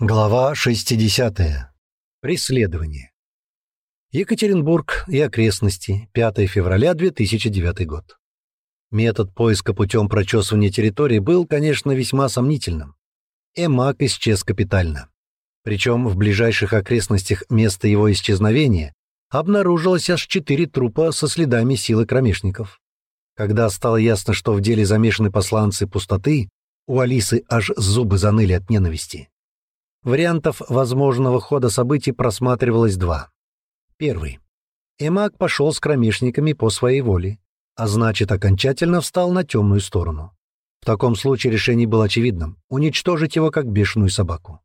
Глава 60. Преследование. Екатеринбург и окрестности. 5 февраля 2009 год. Метод поиска путем прочесывания территории был, конечно, весьма сомнительным. Эмак исчез капитально. Причем в ближайших окрестностях места его исчезновения обнаружилось аж четыре трупа со следами силы кромешников. Когда стало ясно, что в деле замешаны посланцы пустоты, у Алисы аж зубы заныли от ненависти. Вариантов возможного хода событий просматривалось два. Первый. Эмак пошел с кромешниками по своей воле, а значит, окончательно встал на темную сторону. В таком случае решение было очевидным — уничтожить его как бешеную собаку.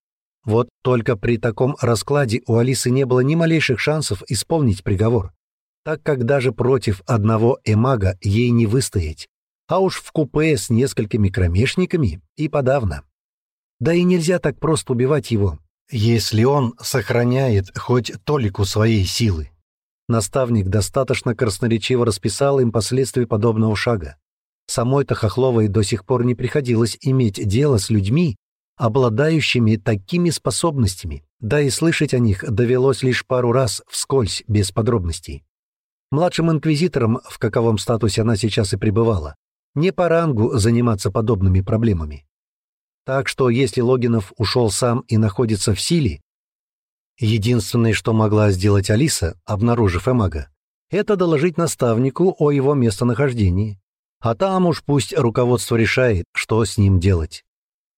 Вот только при таком раскладе у Алисы не было ни малейших шансов исполнить приговор, так как даже против одного эмага ей не выстоять, а уж в купе с несколькими кромешниками и подавно. Да и нельзя так просто убивать его, если он сохраняет хоть толику своей силы. Наставник достаточно красноречиво расписал им последствия подобного шага. Самой-то Хохловой до сих пор не приходилось иметь дело с людьми, обладающими такими способностями, да и слышать о них довелось лишь пару раз вскользь, без подробностей. Младшим инквизитором, в каковом статусе она сейчас и пребывала, не по рангу заниматься подобными проблемами. Так что если Логинов ушел сам и находится в силе, единственное, что могла сделать Алиса, обнаружив Эмага, это доложить наставнику о его местонахождении. А там уж пусть руководство решает, что с ним делать.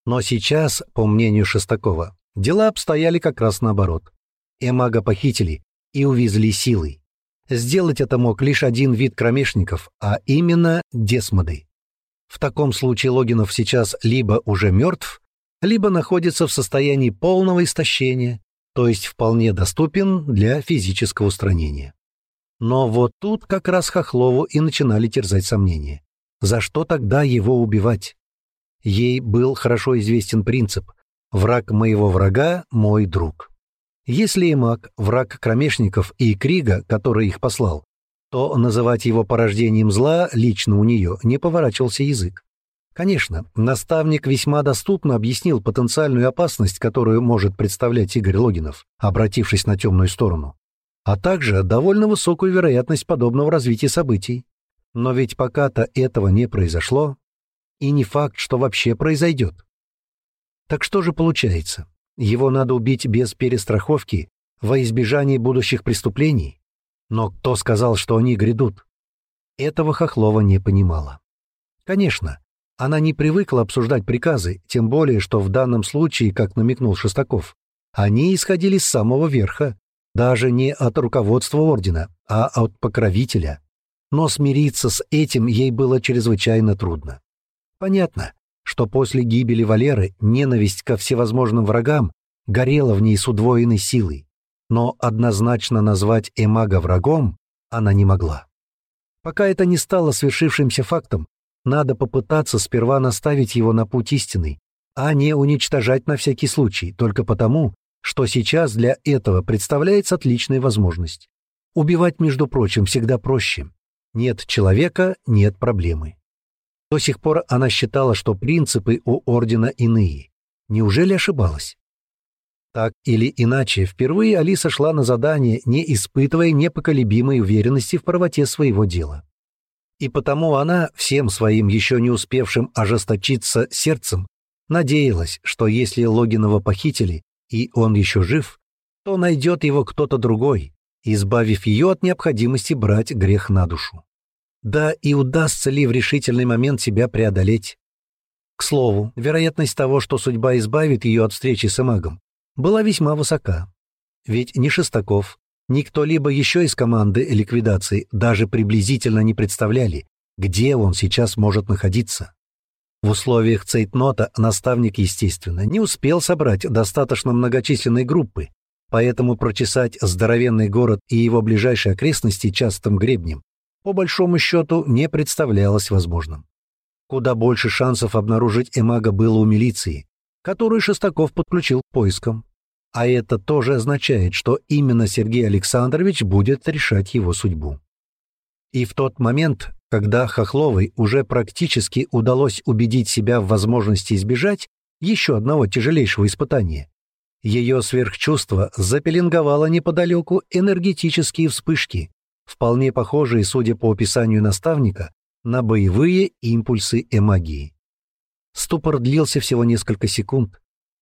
Но сейчас, по мнению Шестакова, дела обстояли как раз наоборот. Эмага похитили и увезли силой. Сделать это мог лишь один вид кромешников, а именно десмоды. В таком случае Логинов сейчас либо уже мертв, либо находится в состоянии полного истощения, то есть вполне доступен для физического устранения. Но вот тут как раз Хохлову и начинали терзать сомнения. За что тогда его убивать? Ей был хорошо известен принцип «враг моего врага – мой друг». Если и маг – враг кромешников и Крига, который их послал, то называть его порождением зла лично у нее не поворачивался язык. Конечно, наставник весьма доступно объяснил потенциальную опасность, которую может представлять Игорь Логинов, обратившись на темную сторону, а также довольно высокую вероятность подобного развития событий. Но ведь пока-то этого не произошло, и не факт, что вообще произойдет. Так что же получается? Его надо убить без перестраховки во избежание будущих преступлений? Но кто сказал, что они грядут? Этого Хохлова не понимала. Конечно, она не привыкла обсуждать приказы, тем более, что в данном случае, как намекнул Шестаков, они исходили с самого верха, даже не от руководства ордена, а от покровителя. Но смириться с этим ей было чрезвычайно трудно. Понятно, что после гибели Валеры ненависть ко всевозможным врагам горела в ней с удвоенной силой но однозначно назвать Эмага врагом она не могла. Пока это не стало свершившимся фактом, надо попытаться сперва наставить его на путь истинный, а не уничтожать на всякий случай, только потому, что сейчас для этого представляется отличная возможность. Убивать, между прочим, всегда проще. Нет человека — нет проблемы. До сих пор она считала, что принципы у Ордена иные. Неужели ошибалась? Так или иначе, впервые Алиса шла на задание, не испытывая непоколебимой уверенности в правоте своего дела. И потому она, всем своим еще не успевшим ожесточиться сердцем, надеялась, что если Логинова похитили, и он еще жив, то найдет его кто-то другой, избавив ее от необходимости брать грех на душу. Да и удастся ли в решительный момент себя преодолеть? К слову, вероятность того, что судьба избавит ее от встречи с Эмагом, была весьма высока. Ведь ни Шестаков, ни кто-либо еще из команды ликвидации даже приблизительно не представляли, где он сейчас может находиться. В условиях цейтнота наставник, естественно, не успел собрать достаточно многочисленной группы, поэтому прочесать здоровенный город и его ближайшие окрестности частым гребнем по большому счету не представлялось возможным. Куда больше шансов обнаружить Эмага было у милиции, которую Шестаков подключил к поискам. А это тоже означает, что именно Сергей Александрович будет решать его судьбу. И в тот момент, когда Хохловой уже практически удалось убедить себя в возможности избежать еще одного тяжелейшего испытания, Ее сверхчувство запеленговало неподалеку энергетические вспышки, вполне похожие, судя по описанию наставника, на боевые импульсы эмагии. Ступор длился всего несколько секунд,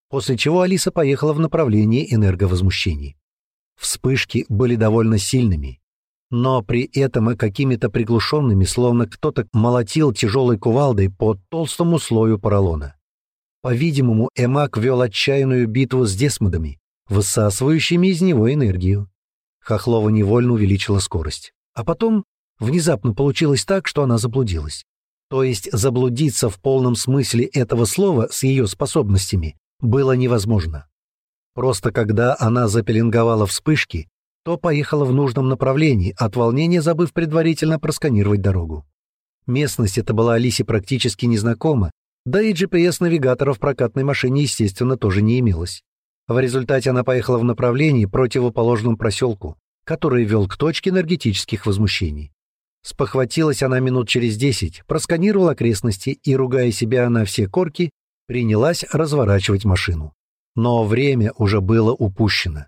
после чего Алиса поехала в направлении энерговозмущений. Вспышки были довольно сильными, но при этом и какими-то приглушенными, словно кто-то молотил тяжелой кувалдой по толстому слою поролона. По-видимому, Эмак вел отчаянную битву с десмодами, высасывающими из него энергию. Хохлова невольно увеличила скорость. А потом внезапно получилось так, что она заблудилась. То есть заблудиться в полном смысле этого слова с ее способностями было невозможно. Просто когда она запеленговала вспышки, то поехала в нужном направлении, от волнения забыв предварительно просканировать дорогу. Местность эта была Алисе практически незнакома, да и GPS-навигатора в прокатной машине, естественно, тоже не имелось. В результате она поехала в направлении, противоположном проселку, который вел к точке энергетических возмущений. Спохватилась она минут через десять, просканировала окрестности и, ругая себя на все корки, принялась разворачивать машину. Но время уже было упущено.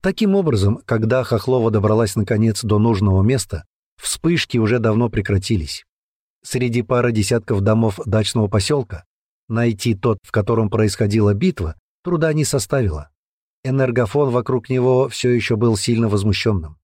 Таким образом, когда Хохлова добралась наконец до нужного места, вспышки уже давно прекратились среди пары десятков домов дачного поселка, найти тот, в котором происходила битва, труда не составило. Энергофон вокруг него все еще был сильно возмущенным.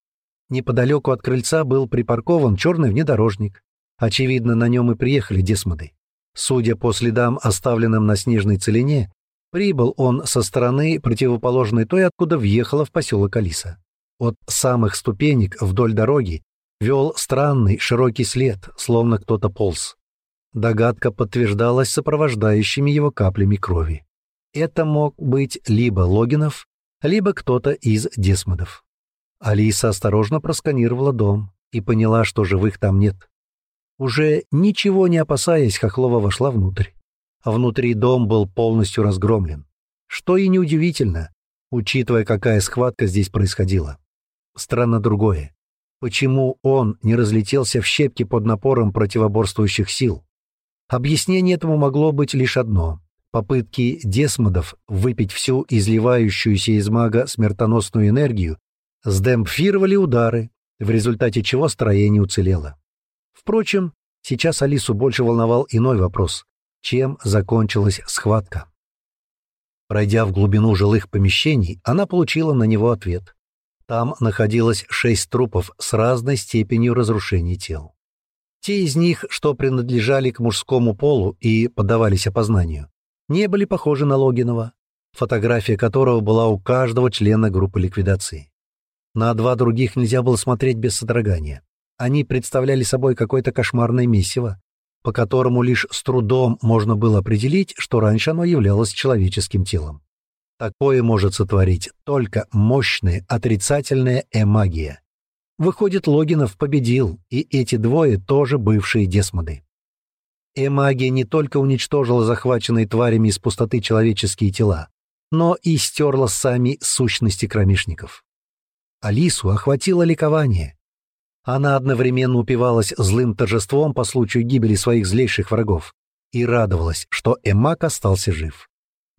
Неподалеку от крыльца был припаркован черный внедорожник. Очевидно, на нем и приехали десмоды. Судя по следам, оставленным на снежной целине, прибыл он со стороны, противоположной той, откуда въехала в поселок Алиса. От самых ступенек вдоль дороги вел странный широкий след, словно кто-то полз. Догадка подтверждалась сопровождающими его каплями крови. Это мог быть либо Логинов, либо кто-то из десмодов. Алиса осторожно просканировала дом и поняла, что живых там нет. Уже ничего не опасаясь, Хохлова вошла внутрь. Внутри дом был полностью разгромлен. Что и неудивительно, учитывая, какая схватка здесь происходила. Странно другое. Почему он не разлетелся в щепки под напором противоборствующих сил? Объяснение этому могло быть лишь одно. Попытки десмодов выпить всю изливающуюся из мага смертоносную энергию сдемпфировали удары, в результате чего строение уцелело. Впрочем, сейчас Алису больше волновал иной вопрос. Чем закончилась схватка? Пройдя в глубину жилых помещений, она получила на него ответ. Там находилось шесть трупов с разной степенью разрушения тел. Те из них, что принадлежали к мужскому полу и поддавались опознанию, не были похожи на Логинова, фотография которого была у каждого члена группы ликвидации. На два других нельзя было смотреть без содрогания. Они представляли собой какое-то кошмарное месиво, по которому лишь с трудом можно было определить, что раньше оно являлось человеческим телом. Такое может сотворить только мощная отрицательная эмагия. Выходит, Логинов победил, и эти двое тоже бывшие десмоды. Эмагия не только уничтожила захваченные тварями из пустоты человеческие тела, но и стерла сами сущности кромешников. Алису охватило ликование. Она одновременно упивалась злым торжеством по случаю гибели своих злейших врагов и радовалась, что Эмак остался жив.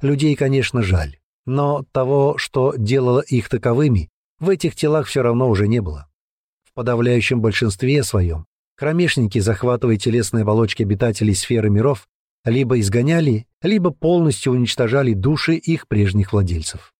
Людей, конечно, жаль. Но того, что делало их таковыми, в этих телах все равно уже не было. В подавляющем большинстве своем кромешники, захватывая телесные оболочки обитателей сферы миров, либо изгоняли, либо полностью уничтожали души их прежних владельцев.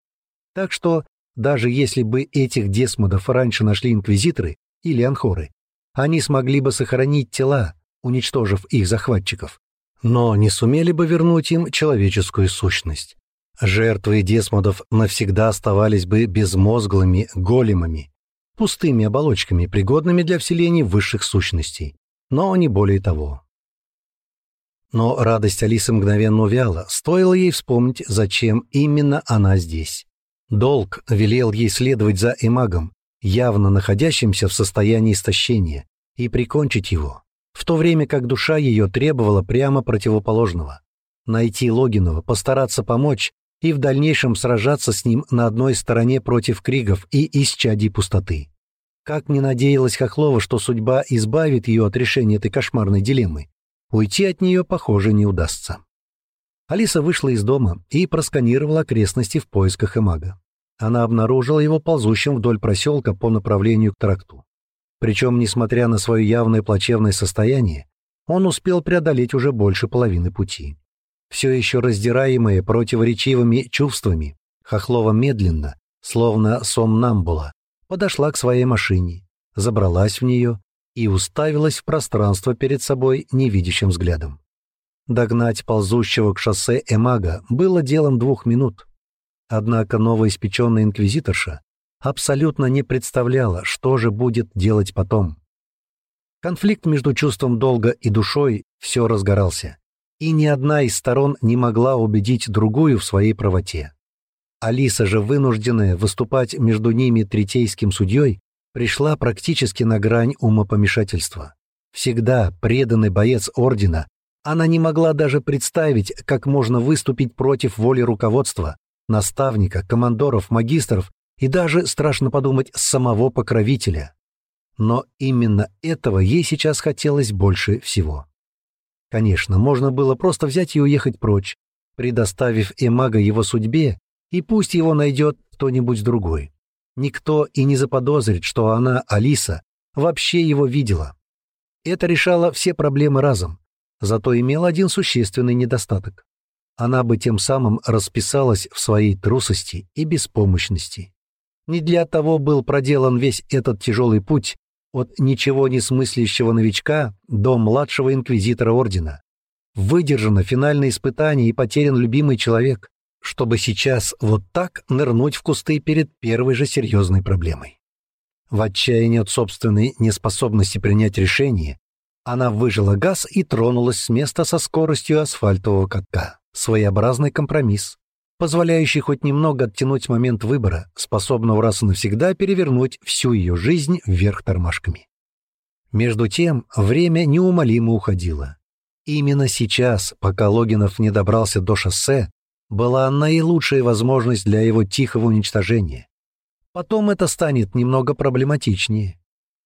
Так что, даже если бы этих десмодов раньше нашли инквизиторы или анхоры, они смогли бы сохранить тела, уничтожив их захватчиков, но не сумели бы вернуть им человеческую сущность. Жертвы десмодов навсегда оставались бы безмозглыми големами, пустыми оболочками, пригодными для вселения высших сущностей, но не более того. Но радость Алисы мгновенно увяла, стоило ей вспомнить, зачем именно она здесь. Долг велел ей следовать за Эмагом, явно находящимся в состоянии истощения, и прикончить его, в то время как душа ее требовала прямо противоположного. Найти Логинова, постараться помочь и в дальнейшем сражаться с ним на одной стороне против кригов и исчадий пустоты. Как не надеялась Хохлова, что судьба избавит ее от решения этой кошмарной дилеммы, уйти от нее, похоже, не удастся. Алиса вышла из дома и просканировала окрестности в поисках Эмага. Она обнаружила его ползущим вдоль проселка по направлению к тракту. Причем, несмотря на свое явное плачевное состояние, он успел преодолеть уже больше половины пути. Все еще раздираемые противоречивыми чувствами, Хохлова медленно, словно сомнамбула, подошла к своей машине, забралась в нее и уставилась в пространство перед собой невидящим взглядом. Догнать ползущего к шоссе Эмага было делом двух минут. Однако новоиспеченная инквизиторша абсолютно не представляла, что же будет делать потом. Конфликт между чувством долга и душой все разгорался, и ни одна из сторон не могла убедить другую в своей правоте. Алиса же, вынужденная выступать между ними третейским судьей, пришла практически на грань умопомешательства. Всегда преданный боец ордена, она не могла даже представить, как можно выступить против воли руководства, наставника, командоров, магистров и даже, страшно подумать, самого покровителя. Но именно этого ей сейчас хотелось больше всего. Конечно, можно было просто взять и уехать прочь, предоставив Эмага его судьбе, и пусть его найдет кто-нибудь другой. Никто и не заподозрит, что она, Алиса, вообще его видела. Это решало все проблемы разом, зато имел один существенный недостаток. Она бы тем самым расписалась в своей трусости и беспомощности. Не для того был проделан весь этот тяжелый путь от ничего не смыслящего новичка до младшего инквизитора ордена. Выдержано финальное испытание и потерян любимый человек, чтобы сейчас вот так нырнуть в кусты перед первой же серьезной проблемой. В отчаянии от собственной неспособности принять решение, она выжила газ и тронулась с места со скоростью асфальтового катка. Своеобразный компромисс, позволяющий хоть немного оттянуть момент выбора, способного раз и навсегда перевернуть всю ее жизнь вверх тормашками. Между тем, время неумолимо уходило. Именно сейчас, пока Логинов не добрался до шоссе, была наилучшая возможность для его тихого уничтожения. Потом это станет немного проблематичнее.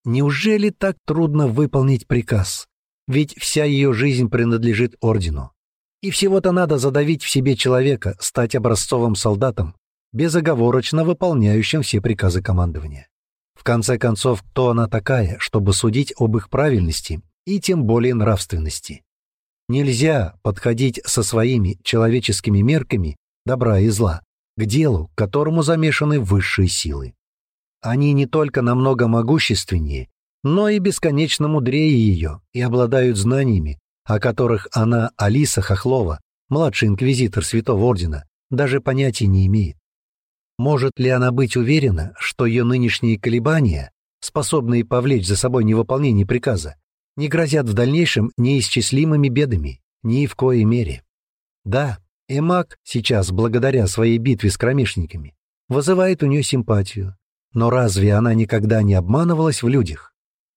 Неужели так трудно выполнить приказ? Ведь вся ее жизнь принадлежит ордену. И всего-то надо задавить в себе человека, стать образцовым солдатом, безоговорочно выполняющим все приказы командования. В конце концов, кто она такая, чтобы судить об их правильности и тем более нравственности? Нельзя подходить со своими человеческими мерками добра и зла к делу, к которому замешаны высшие силы. Они не только намного могущественнее, но и бесконечно мудрее ее и обладают знаниями, о которых она, Алиса Хохлова, младший инквизитор Святого Ордена, даже понятия не имеет. Может ли она быть уверена, что ее нынешние колебания, способные повлечь за собой невыполнение приказа, не грозят в дальнейшем неисчислимыми бедами, ни в коей мере? Да, Эмак сейчас, благодаря своей битве с кромешниками, вызывает у нее симпатию. Но разве она никогда не обманывалась в людях?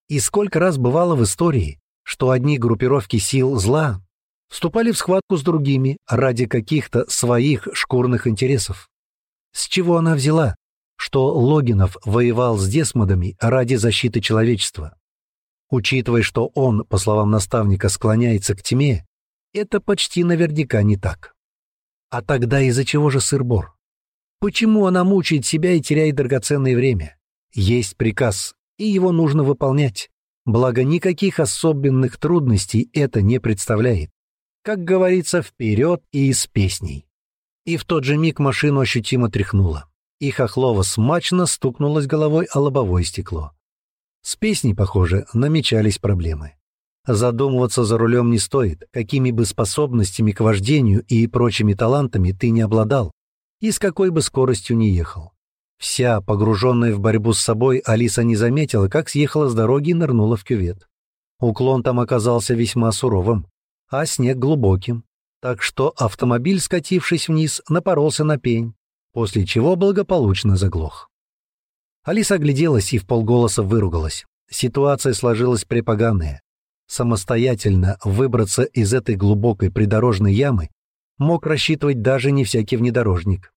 И сколько раз бывало в истории, что одни группировки сил зла вступали в схватку с другими ради каких-то своих шкурных интересов. С чего она взяла, что Логинов воевал с десмодами ради защиты человечества? Учитывая, что он, по словам наставника, склоняется к тьме, это почти наверняка не так. А тогда из-за чего же сыр-бор? Почему она мучает себя и теряет драгоценное время? Есть приказ, и его нужно выполнять. Благо, никаких особенных трудностей это не представляет. Как говорится, вперед и из песней. И в тот же миг машину ощутимо тряхнуло. И Хохлова смачно стукнулась головой о лобовое стекло. С песней, похоже, намечались проблемы. Задумываться за рулем не стоит, какими бы способностями к вождению и прочими талантами ты не обладал, и с какой бы скоростью не ехал. Вся, погруженная в борьбу с собой, Алиса не заметила, как съехала с дороги и нырнула в кювет. Уклон там оказался весьма суровым, а снег глубоким, так что автомобиль, скатившись вниз, напоролся на пень, после чего благополучно заглох. Алиса огляделась и в полголоса выругалась. Ситуация сложилась препоганая. Самостоятельно выбраться из этой глубокой придорожной ямы мог рассчитывать даже не всякий внедорожник.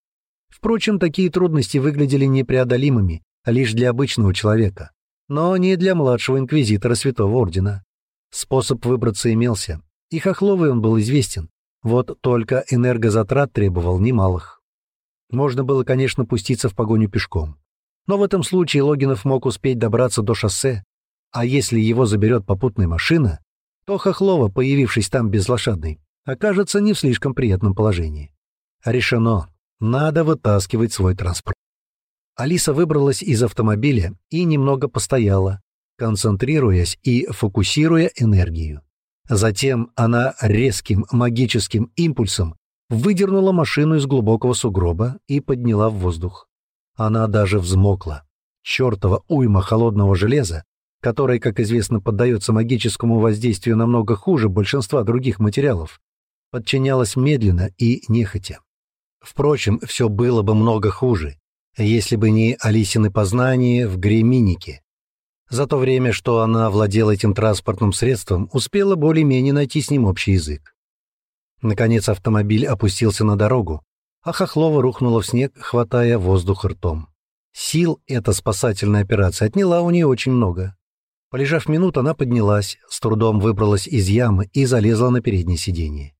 Впрочем, такие трудности выглядели непреодолимыми лишь для обычного человека, но не для младшего инквизитора Святого Ордена. Способ выбраться имелся, и Хохловой он был известен. Вот только энергозатрат требовал немалых. Можно было, конечно, пуститься в погоню пешком. Но в этом случае Логинов мог успеть добраться до шоссе, а если его заберет попутная машина, то Хохлова, появившись там безлошадной, окажется не в слишком приятном положении. Решено. Надо вытаскивать свой транспорт. Алиса выбралась из автомобиля и немного постояла, концентрируясь и фокусируя энергию. Затем она резким магическим импульсом выдернула машину из глубокого сугроба и подняла в воздух. Она даже взмокла. Чёртова уйма холодного железа, которое, как известно, поддается магическому воздействию намного хуже большинства других материалов, подчинялась медленно и нехотя. Впрочем, все было бы много хуже, если бы не Алисины познания в греминике. За то время, что она владела этим транспортным средством, успела более-менее найти с ним общий язык. Наконец автомобиль опустился на дорогу, а Хохлова рухнула в снег, хватая воздух ртом. Сил эта спасательная операция отняла у нее очень много. Полежав минуту, она поднялась, с трудом выбралась из ямы и залезла на переднее сиденье.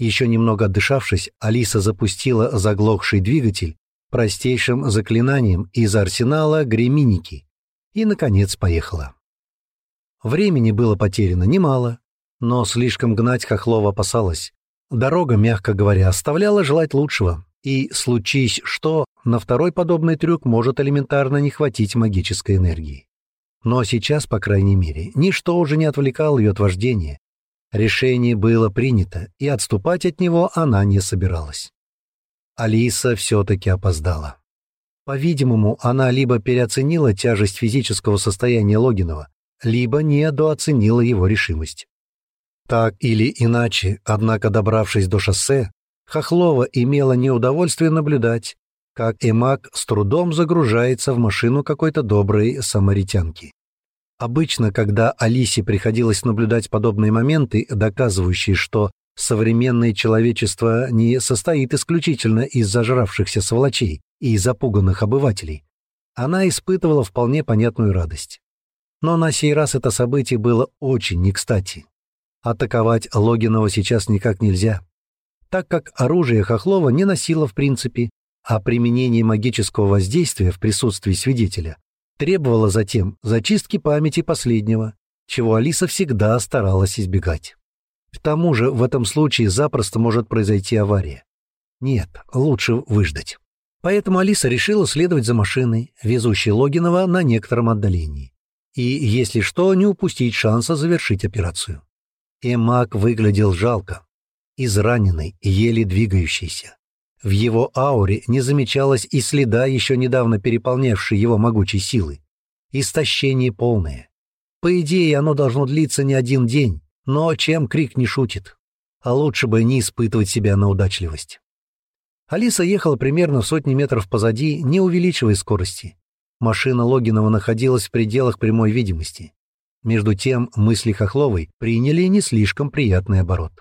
Еще немного отдышавшись, Алиса запустила заглохший двигатель простейшим заклинанием из арсенала Греминики и, наконец, поехала. Времени было потеряно немало, но слишком гнать Хохлова опасалась. Дорога, мягко говоря, оставляла желать лучшего, и, случись что, на второй подобный трюк может элементарно не хватить магической энергии. Но сейчас, по крайней мере, ничто уже не отвлекало ее от вождения, Решение было принято, и отступать от него она не собиралась. Алиса все-таки опоздала. По-видимому, она либо переоценила тяжесть физического состояния Логинова, либо недооценила его решимость. Так или иначе, однако добравшись до шоссе, Хохлова имела неудовольствие наблюдать, как Эмак с трудом загружается в машину какой-то доброй самаритянки. Обычно, когда Алисе приходилось наблюдать подобные моменты, доказывающие, что современное человечество не состоит исключительно из зажравшихся сволочей и запуганных обывателей, она испытывала вполне понятную радость. Но на сей раз это событие было очень не кстати. Атаковать Логинова сейчас никак нельзя, так как оружие Хохлова не носило в принципе, а применение магического воздействия в присутствии свидетеля требовала затем зачистки памяти последнего, чего Алиса всегда старалась избегать. К тому же в этом случае запросто может произойти авария. Нет, лучше выждать. Поэтому Алиса решила следовать за машиной, везущей Логинова на некотором отдалении. И, если что, не упустить шанса завершить операцию. Эмак выглядел жалко, израненный, еле двигающийся. В его ауре не замечалось и следа еще недавно переполнявшей его могучей силы. Истощение полное. По идее, оно должно длиться не один день, но чем крик не шутит. А лучше бы не испытывать себя на удачливость. Алиса ехала примерно в сотни метров позади, не увеличивая скорости. Машина Логинова находилась в пределах прямой видимости. Между тем мысли Хохловой приняли не слишком приятный оборот.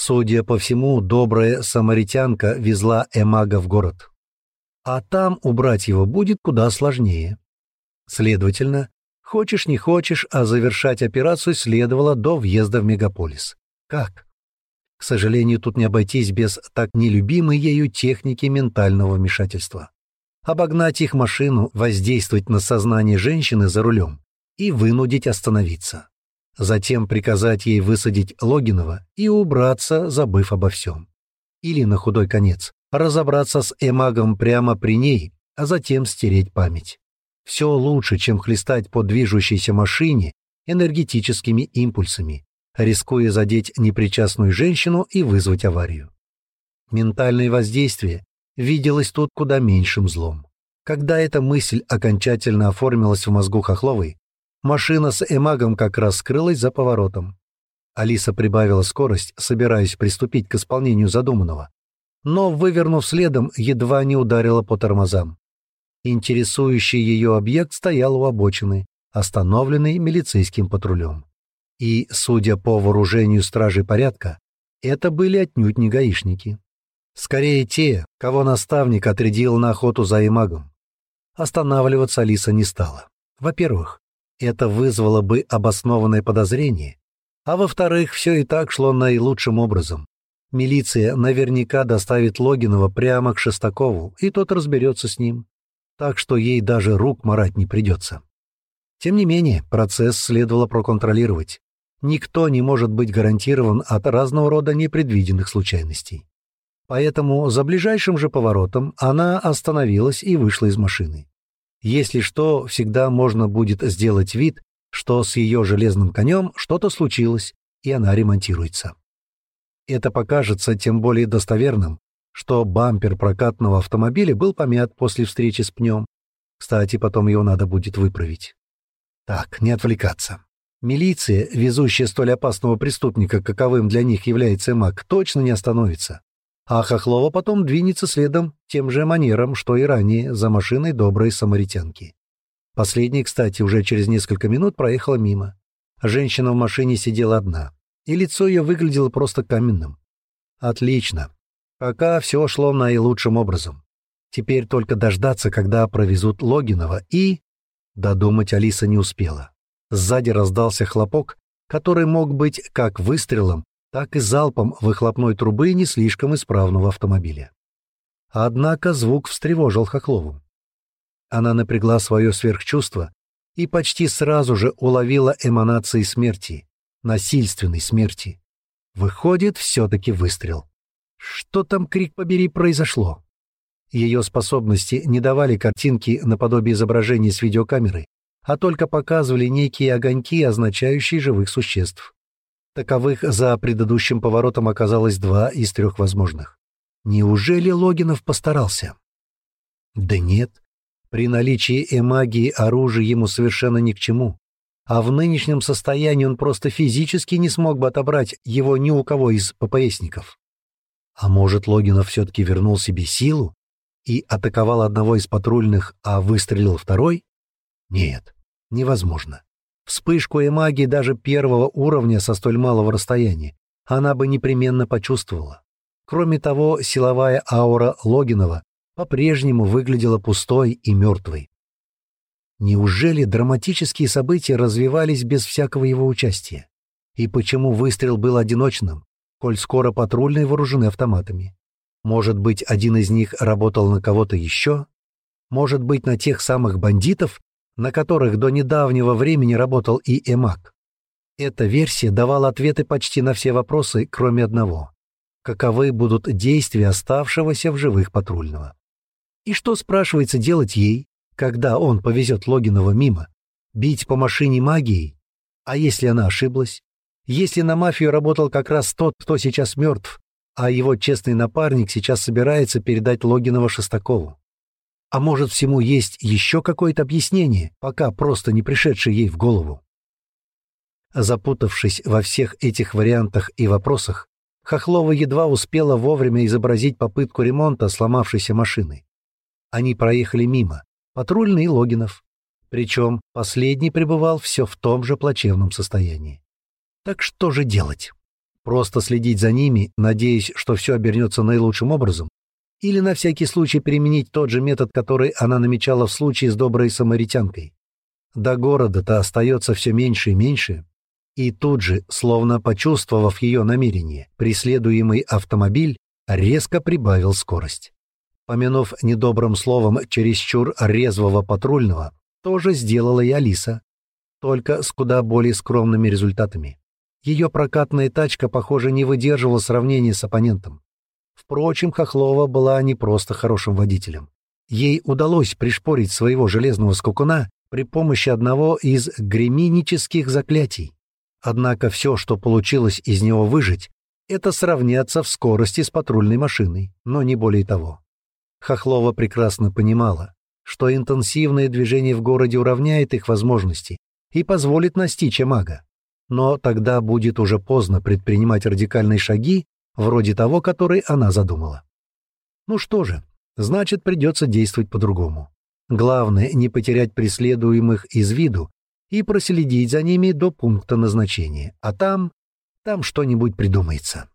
Судя по всему, добрая самаритянка везла Эмага в город. А там убрать его будет куда сложнее. Следовательно, хочешь не хочешь, а завершать операцию следовало до въезда в мегаполис. Как? К сожалению, тут не обойтись без так нелюбимой ею техники ментального вмешательства. Обогнать их машину, воздействовать на сознание женщины за рулем и вынудить остановиться затем приказать ей высадить Логинова и убраться, забыв обо всем. Или, на худой конец, разобраться с Эмагом прямо при ней, а затем стереть память. Все лучше, чем хлестать по движущейся машине энергетическими импульсами, рискуя задеть непричастную женщину и вызвать аварию. Ментальное воздействие виделось тут куда меньшим злом. Когда эта мысль окончательно оформилась в мозгу Хохловой, Машина с эмагом как раз скрылась за поворотом. Алиса прибавила скорость, собираясь приступить к исполнению задуманного. Но, вывернув следом, едва не ударила по тормозам. Интересующий ее объект стоял у обочины, остановленный милицейским патрулем. И, судя по вооружению стражей порядка, это были отнюдь не гаишники. Скорее те, кого наставник отрядил на охоту за эмагом. Останавливаться Алиса не стала. Во-первых, это вызвало бы обоснованное подозрение, а во-вторых, все и так шло наилучшим образом. Милиция наверняка доставит Логинова прямо к Шестакову, и тот разберется с ним. Так что ей даже рук марать не придется. Тем не менее, процесс следовало проконтролировать. Никто не может быть гарантирован от разного рода непредвиденных случайностей. Поэтому за ближайшим же поворотом она остановилась и вышла из машины. Если что, всегда можно будет сделать вид, что с ее железным конем что-то случилось, и она ремонтируется. Это покажется тем более достоверным, что бампер прокатного автомобиля был помят после встречи с пнем. Кстати, потом его надо будет выправить. Так, не отвлекаться. Милиция, везущая столь опасного преступника, каковым для них является МАК, точно не остановится. А Хохлова потом двинется следом тем же манером, что и ранее, за машиной доброй самаритянки. Последняя, кстати, уже через несколько минут проехала мимо. Женщина в машине сидела одна и лицо ее выглядело просто каменным. Отлично. Пока все шло наилучшим образом. Теперь только дождаться, когда провезут Логинова, и... Додумать Алиса не успела. Сзади раздался хлопок, который мог быть как выстрелом, так и залпом выхлопной трубы не слишком исправного автомобиля. Однако звук встревожил Хохлову. Она напрягла свое сверхчувство и почти сразу же уловила эманации смерти, насильственной смерти. Выходит, все-таки выстрел. Что там, крик побери, произошло? Ее способности не давали картинки наподобие изображений с видеокамеры, а только показывали некие огоньки, означающие живых существ. Таковых за предыдущим поворотом оказалось два из трех возможных. Неужели Логинов постарался? Да нет. При наличии эмагии оружия ему совершенно ни к чему а в нынешнем состоянии он просто физически не смог бы отобрать его ни у кого из ППСников. А может, Логинов все-таки вернул себе силу и атаковал одного из патрульных, а выстрелил второй? Нет, невозможно. Вспышку и магии даже первого уровня со столь малого расстояния она бы непременно почувствовала. Кроме того, силовая аура Логинова по-прежнему выглядела пустой и мертвой. Неужели драматические события развивались без всякого его участия? И почему выстрел был одиночным, коль скоро патрульные вооружены автоматами? Может быть, один из них работал на кого-то еще? Может быть, на тех самых бандитов, на которых до недавнего времени работал и Эмак? Эта версия давала ответы почти на все вопросы, кроме одного. Каковы будут действия оставшегося в живых патрульного? И что, спрашивается, делать ей, когда он повезет Логинова мимо, бить по машине магией? А если она ошиблась? Если на мафию работал как раз тот, кто сейчас мертв, а его честный напарник сейчас собирается передать Логинова Шестакову? А может, всему есть еще какое-то объяснение, пока просто не пришедшее ей в голову? Запутавшись во всех этих вариантах и вопросах, Хохлова едва успела вовремя изобразить попытку ремонта сломавшейся машины. Они проехали мимо, патрульный Логинов. Причем последний пребывал все в том же плачевном состоянии. Так что же делать? Просто следить за ними, надеясь, что все обернется наилучшим образом? Или на всякий случай применить тот же метод, который она намечала в случае с доброй самаритянкой? До города-то остается все меньше и меньше. И тут же, словно почувствовав ее намерение, преследуемый автомобиль резко прибавил скорость помянув недобрым словом чересчур резвого патрульного, тоже сделала и Алиса, только с куда более скромными результатами. Ее прокатная тачка, похоже, не выдерживала сравнения с оппонентом. Впрочем, Хохлова была не просто хорошим водителем. Ей удалось пришпорить своего железного скакуна при помощи одного из греминических заклятий. Однако все, что получилось из него выжить, это сравняться в скорости с патрульной машиной, но не более того. Хохлова прекрасно понимала, что интенсивное движение в городе уравняет их возможности и позволит настичь мага. Но тогда будет уже поздно предпринимать радикальные шаги, вроде того, который она задумала. Ну что же, значит, придется действовать по-другому. Главное — не потерять преследуемых из виду и проследить за ними до пункта назначения, а там, там что-нибудь придумается.